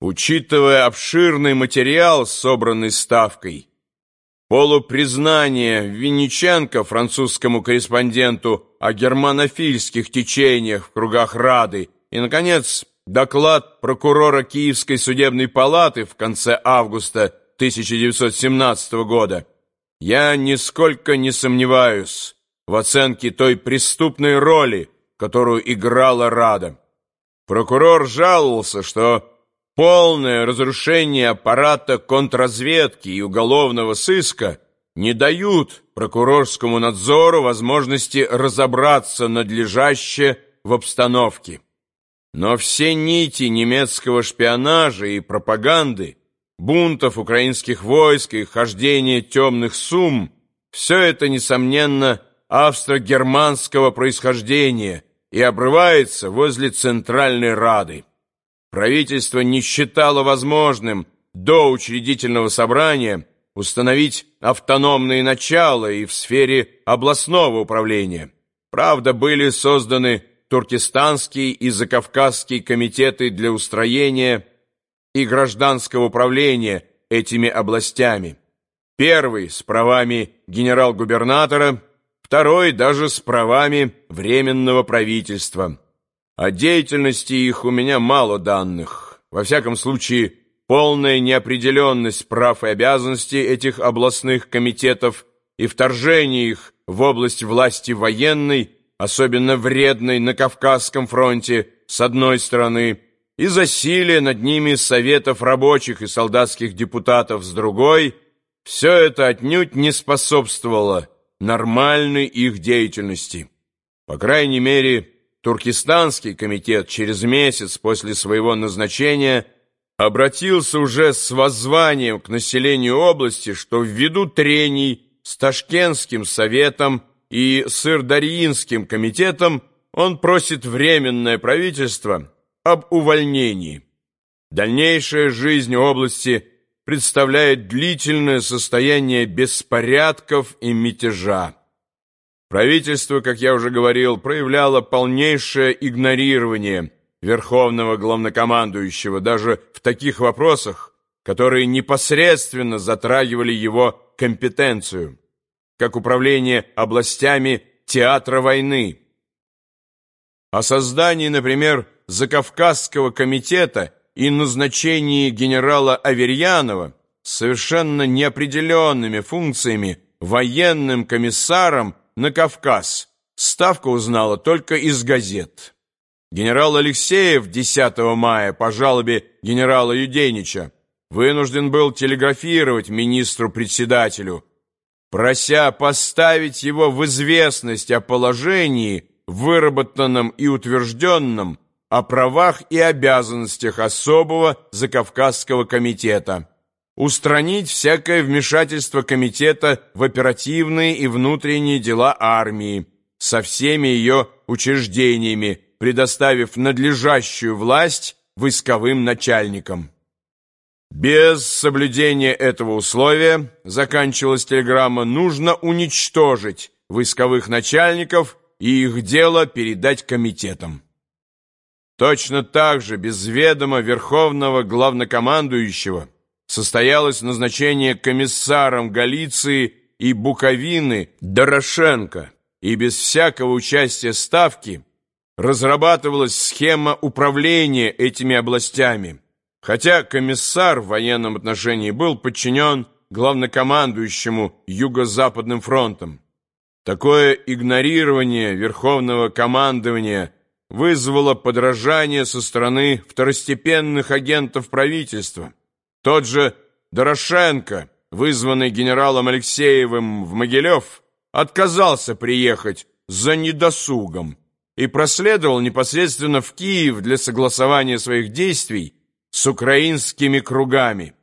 Учитывая обширный материал, собранный Ставкой, полупризнание Винниченко французскому корреспонденту о германофильских течениях в кругах Рады и, наконец, доклад прокурора Киевской судебной палаты в конце августа 1917 года, я нисколько не сомневаюсь в оценке той преступной роли, которую играла Рада. Прокурор жаловался, что полное разрушение аппарата контрразведки и уголовного сыска не дают прокурорскому надзору возможности разобраться надлежаще в обстановке. Но все нити немецкого шпионажа и пропаганды, бунтов украинских войск и хождения темных сумм, все это, несомненно, австро-германского происхождения и обрывается возле Центральной Рады правительство не считало возможным до учредительного собрания установить автономные начала и в сфере областного управления. Правда, были созданы Туркестанский и Закавказский комитеты для устроения и гражданского управления этими областями. Первый с правами генерал-губернатора, второй даже с правами Временного правительства. О деятельности их у меня мало данных. Во всяком случае, полная неопределенность прав и обязанностей этих областных комитетов и вторжение их в область власти военной, особенно вредной на Кавказском фронте, с одной стороны, и засилие над ними советов рабочих и солдатских депутатов с другой, все это отнюдь не способствовало нормальной их деятельности. По крайней мере, Туркестанский комитет через месяц после своего назначения обратился уже с воззванием к населению области, что ввиду трений с Ташкентским советом и Сырдарьинским комитетом он просит Временное правительство об увольнении. Дальнейшая жизнь области представляет длительное состояние беспорядков и мятежа. Правительство, как я уже говорил, проявляло полнейшее игнорирование верховного главнокомандующего даже в таких вопросах, которые непосредственно затрагивали его компетенцию, как управление областями театра войны. О создании, например, Закавказского комитета и назначении генерала Аверьянова совершенно неопределенными функциями военным комиссаром на Кавказ. Ставка узнала только из газет. Генерал Алексеев 10 мая по жалобе генерала Юденича вынужден был телеграфировать министру-председателю, прося поставить его в известность о положении, выработанном и утвержденном, о правах и обязанностях особого Закавказского комитета устранить всякое вмешательство комитета в оперативные и внутренние дела армии со всеми ее учреждениями, предоставив надлежащую власть войсковым начальникам. Без соблюдения этого условия, заканчивалась телеграмма, нужно уничтожить войсковых начальников и их дело передать комитетам. Точно так же без ведома верховного главнокомандующего состоялось назначение комиссаром Галиции и Буковины Дорошенко, и без всякого участия Ставки разрабатывалась схема управления этими областями, хотя комиссар в военном отношении был подчинен главнокомандующему Юго-Западным фронтом. Такое игнорирование Верховного командования вызвало подражание со стороны второстепенных агентов правительства. Тот же Дорошенко, вызванный генералом Алексеевым в Могилев, отказался приехать за недосугом и проследовал непосредственно в Киев для согласования своих действий с украинскими кругами.